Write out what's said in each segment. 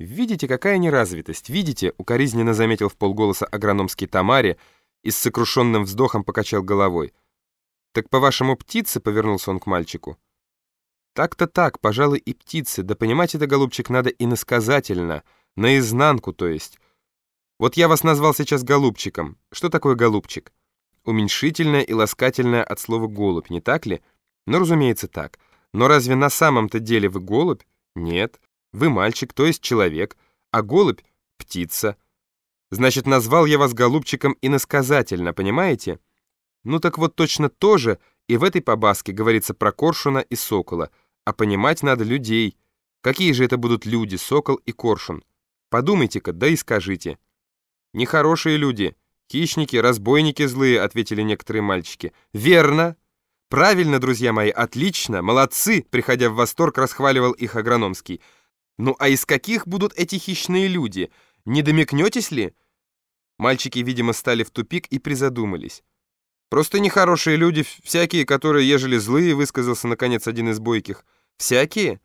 «Видите, какая неразвитость, видите?» — укоризненно заметил в полголоса агрономский Тамаре и с сокрушенным вздохом покачал головой. «Так, по-вашему, птицы?» — повернулся он к мальчику. «Так-то так, пожалуй, и птицы. Да понимать это, голубчик, надо иносказательно, наизнанку, то есть. Вот я вас назвал сейчас голубчиком. Что такое голубчик? Уменьшительное и ласкательное от слова «голубь», не так ли? Ну, разумеется, так. Но разве на самом-то деле вы голубь? Нет. Вы мальчик, то есть человек, а голубь — птица. Значит, назвал я вас голубчиком иносказательно, понимаете? Ну так вот точно то же и в этой побаске говорится про коршуна и сокола, а понимать надо людей. Какие же это будут люди, сокол и коршун? Подумайте-ка, да и скажите. Нехорошие люди, хищники, разбойники злые, ответили некоторые мальчики. Верно. Правильно, друзья мои, отлично, молодцы, приходя в восторг, расхваливал их агрономский. Ну а из каких будут эти хищные люди? Не домикнетесь ли? Мальчики, видимо, стали в тупик и призадумались. Просто нехорошие люди, всякие, которые, ежели злые, высказался, наконец, один из бойких. Всякие?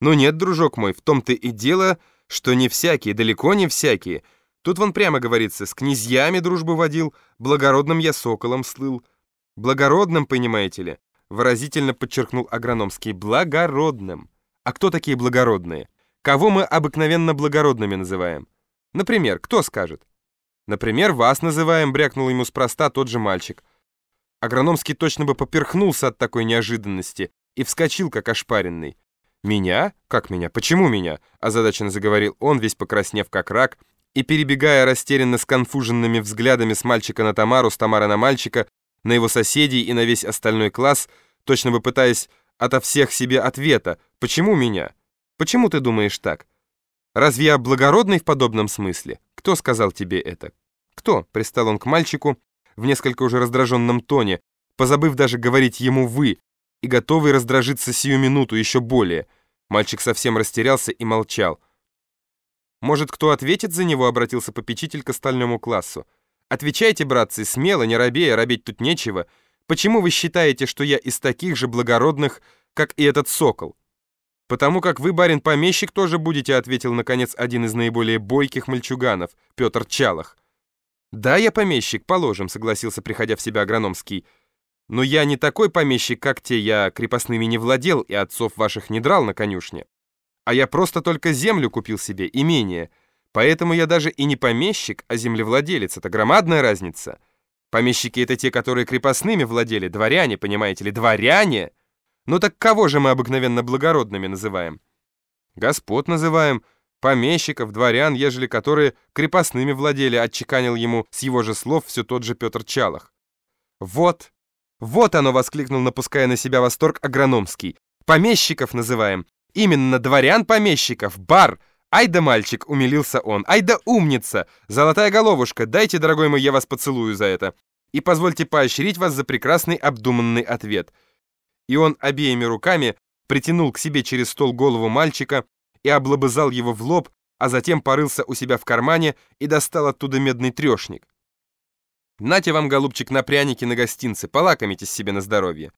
Ну нет, дружок мой, в том-то и дело, что не всякие, далеко не всякие. Тут вон прямо говорится, с князьями дружбу водил, благородным я соколом слыл. Благородным, понимаете ли? Выразительно подчеркнул агрономский. Благородным. А кто такие благородные? Кого мы обыкновенно благородными называем? Например, кто скажет? Например, вас называем, брякнул ему спроста тот же мальчик. Агрономский точно бы поперхнулся от такой неожиданности и вскочил, как ошпаренный. «Меня? Как меня? Почему меня?» озадаченно заговорил он, весь покраснев как рак, и, перебегая растерянно сконфуженными взглядами с мальчика на Тамару, с Тамары на мальчика, на его соседей и на весь остальной класс, точно бы пытаясь ото всех себе ответа «Почему меня?» Почему ты думаешь так? Разве я благородный в подобном смысле? Кто сказал тебе это? Кто? Пристал он к мальчику в несколько уже раздраженном тоне, позабыв даже говорить ему «вы», и готовый раздражиться сию минуту еще более. Мальчик совсем растерялся и молчал. «Может, кто ответит за него?» — обратился попечитель к остальному классу. «Отвечайте, братцы, смело, не робея, робеть тут нечего. Почему вы считаете, что я из таких же благородных, как и этот сокол?» «Потому как вы, барин, помещик тоже будете», ответил, наконец, один из наиболее бойких мальчуганов, Петр Чалах. «Да, я помещик, положим», согласился, приходя в себя агрономский. «Но я не такой помещик, как те, я крепостными не владел и отцов ваших не драл на конюшне. А я просто только землю купил себе, имение. Поэтому я даже и не помещик, а землевладелец. Это громадная разница. Помещики — это те, которые крепостными владели, дворяне, понимаете ли, дворяне!» Ну так кого же мы обыкновенно благородными называем? Господ называем, помещиков, дворян, ежели которые крепостными владели, отчеканил ему с его же слов все тот же Петр Чалах. Вот, вот оно, воскликнул, напуская на себя восторг агрономский. Помещиков называем. Именно дворян-помещиков, бар. Ай да мальчик, умилился он. Ай да умница. Золотая головушка, дайте, дорогой мой, я вас поцелую за это. И позвольте поощрить вас за прекрасный обдуманный ответ и он обеими руками притянул к себе через стол голову мальчика и облобызал его в лоб, а затем порылся у себя в кармане и достал оттуда медный трешник. «Нате вам, голубчик, на пряники на гостинцы, полакомитесь себе на здоровье.